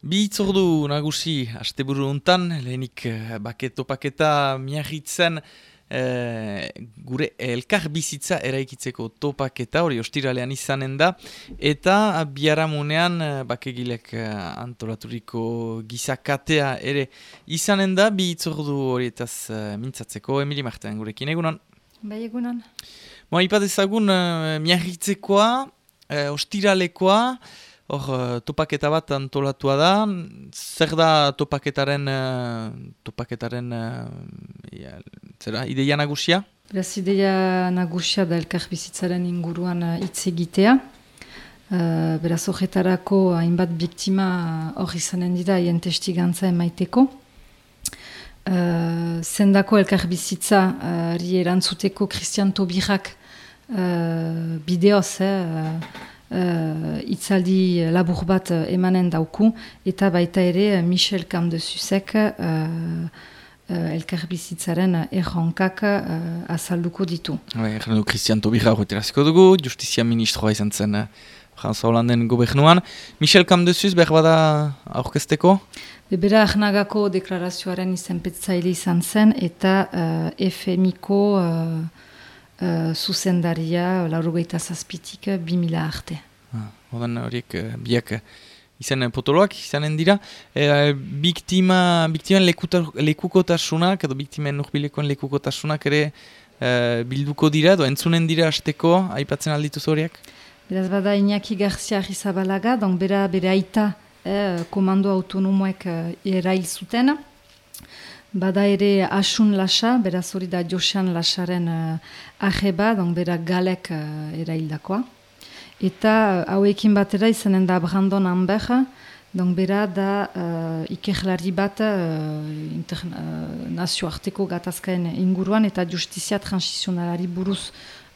Bi itzordu nagusi, asteburu untan, lehenik eh, baketo paketa miagitzen eh, gure elkar bizitza eraikitzeko topaketa hori ostiralean izanen da, eta biaramunean eh, bakegilek antolaturiko gizakatea ere izanen da, bi itzordu horietaz mintzatzeko, Emili Marten gurekin, egunan? Bai, egunan. Moa, ipadezagun eh, miagitzekoa, eh, ostiralekoa, Hor, uh, topaketa bat antolatua da, zer da topaketaren, uh, topaketaren uh, zera, ideia nagusia? Beraz, ideia nagusia da elkar bizitzaren inguruan hitz egitea. Beraz, horretarako hainbat biktima hor izanen dira hien testigantza emaiteko. Zendako elkar bizitza erantzuteko Christian Tobirak bideoz, eh, uh, itzaldi labur bat emanen dauku, eta baita ere Michel Kamdezuzek uh, uh, elkarbizitzaren erronkak uh, azalduko ditu. Bai, erren du Christian Tobira horretaraziko dugu, justizia ministroa izan zen uh, Franza Hollanden gobernuan. Michel Kamdezuz behar bada aurkezteko? Bebera ahnagako deklarazioaren izenpetzaile izan zen, eta uh, FMiko uh, zuzendaria laurogeita zazpitik bi mila arte. Ah, Odan horiek uh, biak uh, izan potoloak izanen dira. E, biktima, biktimen lekukotasunak edo biktimen nurbilekoen lekukotasunak ere uh, bilduko dira edo entzunen dira azteko aipatzen aldituz horiek? Beraz bada Iñaki Garzia Rizabalaga, donk bera bere aita eh, komando autonomoek eh, erail zuten. Bada ere Asun Lasa, beraz hori da Josean Lasaren uh, aheba, donk bera galek uh, eraildakoa. Eta uh, hauekin batera izanen da Brandon Amber, donk bera da uh, ikerlari bat uh, nazioarteko gatazkaen inguruan eta justizia transizionalari buruz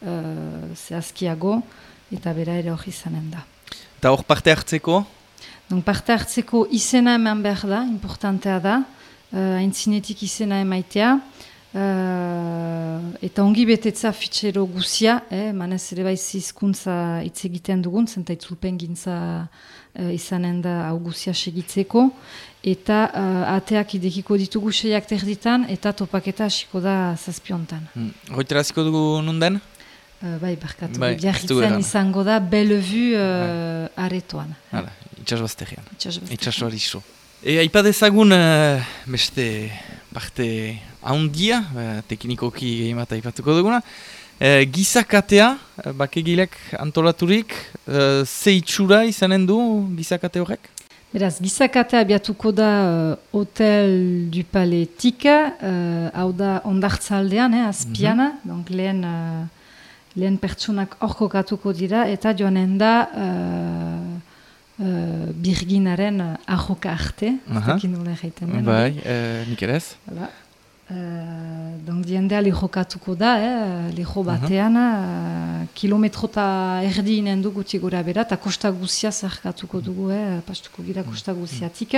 uh, zehazkiago eta bera ere hori izanen da. Eta hor parte hartzeko? Donk parte hartzeko izena eman behar da, importantea da, uh, aintzinetik izena emaitea, uh, eta ongi betetza fitxero guzia, eh, manez ere bai zizkuntza hitz egiten dugun, zenta itzulpen gintza uh, izanen da hau guzia segitzeko, eta uh, ateak idekiko ditugu seiak terditan, eta topaketa hasiko da zazpiontan. Hmm. Hoiteraziko dugu nunden? Uh, bai, barkatu, bai, biarritzen izango da Bellevue uh, bai. aretoan. Hala, itxasbazterian. Itxasbazterian. Itxasuari E, aipadezagun uh, beste parte haundia, uh, teknikoki gehimat aipatuko duguna. Uh, gizakatea, uh, bakegilek antolaturik, uh, ze itxura izanen du gizakate horrek? Beraz, gizakatea abiatuko da uh, Hotel du Paletik, uh, hau da ondartzaldean, eh, azpiana, mm -hmm. lehen, uh, lehen pertsonak orko katuko dira, eta joanen da... Uh, uh, birginaren uh, ahoka arte, zekin nola egiten den. Bai, uh, nik ere ez. Uh, donc diendea lehokatuko da, eh, leho batean, uh, kilometro eta erdi inen du guti gura bera, eta kosta guzia zarkatuko dugu, eh, pastuko gira kosta guziatik.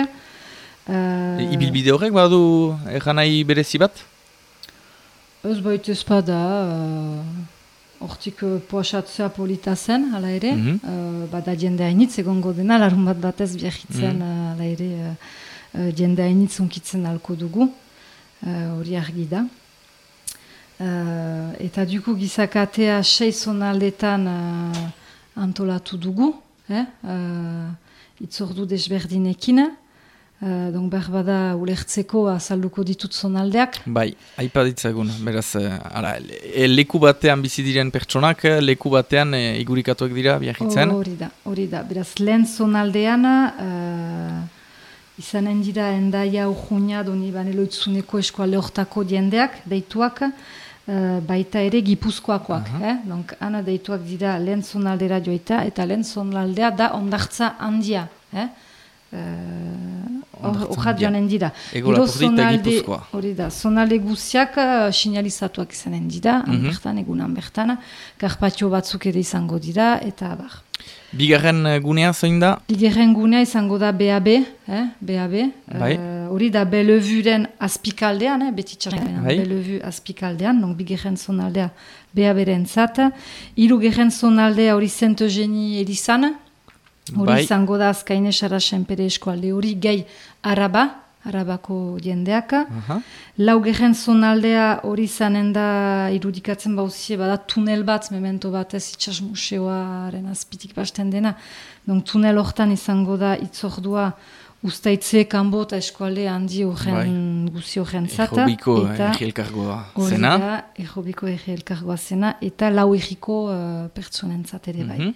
Uh, e, Ibilbide horrek badu egan nahi berezi bat? Ez baita espada, uh, Hortik uh, poasatzea polita zen, hala ere, mm -hmm. uh, bada jende hainitz egongo dena, larun bat batez biahitzen, mm -hmm. hala ere, uh, jende hainitz unkitzen alko dugu, hori uh, argi da. Uh, eta duku gizakatea sei zonaldetan uh, antolatu dugu, eh? uh, itzordu desberdinekin, Uh, donc behar bada ulertzeko azalduko ditut zonaldeak. Bai, haipa ditzagun, beraz, uh, ara, e, leku batean bizi diren pertsonak, leku batean e, igurikatuak dira biagitzen? Hori da, hori da, beraz, lehen zonaldean, uh, izanen dira endaia ujunia doni baneloitzuneko eskuale hortako diendeak, deituak, uh, baita ere gipuzkoakoak. Uh -huh. eh? Donc, ana deituak dira lehen zonaldera joita, eta lehen zonaldea da ondartza handia. Eh? Horrat joanen dira. Ego gipuzkoa. Hori da, zonalde guziak uh, sinalizatuak izanen dira, mm -hmm. bertan, egunan bertan, karpatio batzuk ere izango dira, eta bar. Bigarren uh, gunea zein da? Bigarren gunea izango da BAB, eh? BAB. Bai. Uh, hori da Bellevuren azpikaldean, eh? beti txarren, bai. Bellevu azpikaldean, donc bigarren zonaldea BAB-ren zat. Iru gerren zonaldea hori Saint-Eugenie Elizan, Hori Bai. izango da azkaine sarasen pere eskualde hori gehi araba, arabako jendeaka. Aha. Lau gehen zonaldea hori izanen da irudikatzen bauzie, bada tunel bat, memento bat ez itxas museoaren azpitik basten dena. Donc tunel hortan izango da itzordua ustaitze kanbo eta eskualde handi horren guzi horren zata. Ejobiko egielkargoa hori zena. ejobiko egi elkargoa zena, eta lau egiko uh, pertsonentzat ere bai. Mhm.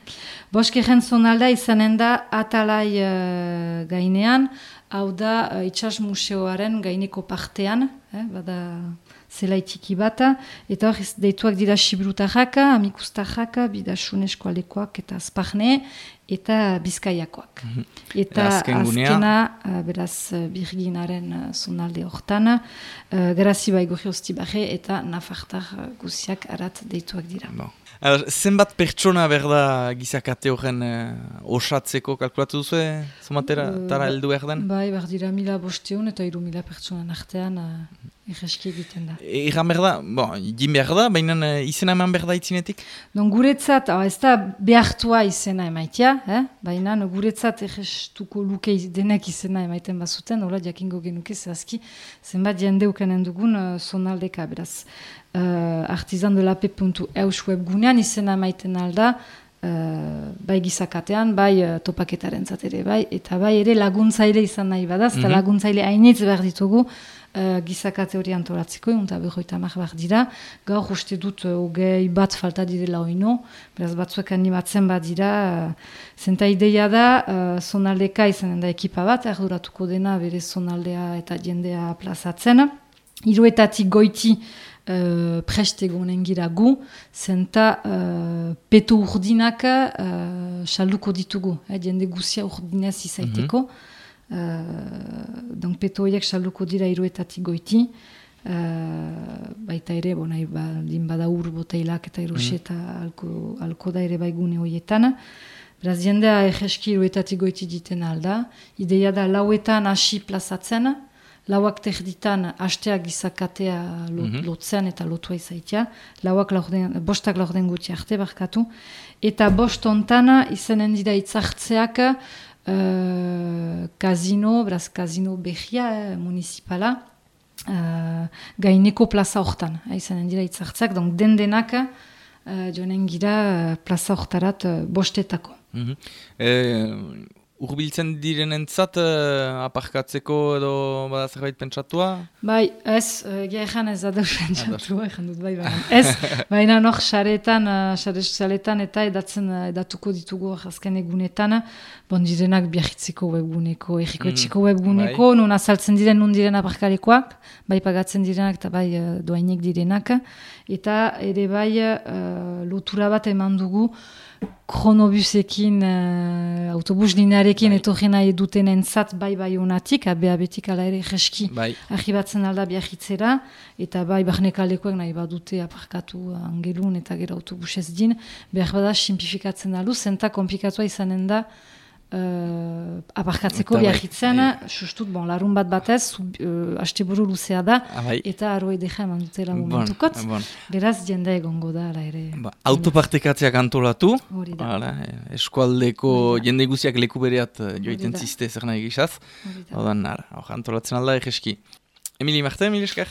Bosk egen zonalda izanen da atalai eh, gainean, hau da uh, itxas museoaren gaineko partean, eh, bada zela txiki bata, eta hor ez deituak dira sibirutarraka, amikustarraka, bidasun eskualekoak eta azparne, eta bizkaiakoak. Eta Azken gunea. azkena, eh, beraz, eh, birginaren uh, zonalde hortan, uh, garazi bai gohi baje, eta nafartar uh, guziak arat deituak dira. Bon. Alors, zenbat pertsona berda gizakate horren eh, osatzeko kalkulatu duzu, eh? Zomatera, Eh, tara heldu behar den? Bai, behar dira mila bosteun eta iru mila pertsonan artean uh, egeski egiten da. Egan behar da, bon, jin behar da, baina eh, izena eman behar da itzinetik? Don guretzat, ah, ez da behartua izena emaitia, eh? baina guretzat egestuko luke denek izena emaiten bazuten, hola jakingo genuke zehazki, zenbat jende ukanen dugun uh, zonaldeka, beraz. Uh, artizandelape.eus webgunean izena emaiten alda, Uh, bai gizakatean, bai uh, topaketaren ere bai, eta bai ere laguntzaile izan nahi badaz, eta Mhm. laguntzaile hainitz behar ditugu uh, gizakate hori antolatzeko, eta berroita mar behar dira, gaur uste dut uh, hogei bat falta direla oino, beraz batzuek animatzen bat dira, uh, zenta ideia da, uh, zonaldeka izanen da ekipa bat, arduratuko dena bere zonaldea eta jendea plazatzen, Hiruetatik goiti uh, prest egonen gira gu, zenta uh, peto urdinak uh, salduko ditugu, eh, jende guzia urdinez izaiteko. uh, donc peto horiek salduko dira hiruetatik goiti, uh, baita ere, bo, nahi baldin bada ur boteilak eta erosi eta alko, alko da ere bai gune horietan. Beraz, jendea egeski hiruetatik goiti diten alda. Ideia da lauetan hasi plazatzen, lauak terditan hasteak gizakatea lo, Mhm. lotzen eta lotua izaitia, lauak laurden, bostak laurden gutxi arte barkatu, eta bost ontana izanen dira itzartzeak uh, kazino, beraz kazino behia eh, municipala, uh, gaineko plaza hortan, eh, izanen dira itzartzeak, donc den denak uh, joanen gira uh, plaza hortarat uh, bostetako. Mhm. Eh, Urbiltzen direnentzat eh, aparkatzeko edo bada zerbait pentsatua? Bai, ez, egia ezan ez da txatu, ezan dut, bai, bai. Ez, baina nog xaretan, uh, xare sozialetan eta edatzen uh, edatuko ditugu azken egunetan, bon direnak biarritzeko webguneko, erriko Mm, etxiko webguneko, nun azaltzen diren nun diren aparkarekoak, bai pagatzen direnak eta bai uh, doainek direnak, eta ere bai uh, lotura bat eman dugu, kronobusekin, uh, autobus linearekin Bai. etorri nahi duten entzat bai bai honatik, abea betik ala ere jeski Bai. argibatzen alda biarritzera, eta bai barnekalekoek nahi badute aparkatu angelun eta gero autobusez din, behar bada simplifikatzen alu, zenta komplikatua izanen da uh, aparkatzeko Eta bai, biarritzen, bai. sustut, bon, larun bat batez, uh, asteburu luzea da, Ah, bai. eta arro edeja eman dutela Bon, momentukot, bon. beraz jende egongo da, ala ere. Ba, autopartekatzeak antolatu. Hala, eh, eskualdeko Hori da. jende guziak leku bereat eh, joiten ziste zer nahi gizaz. Odan, ara, antolatzen alda egeski. Emili Marte, Emili Esker?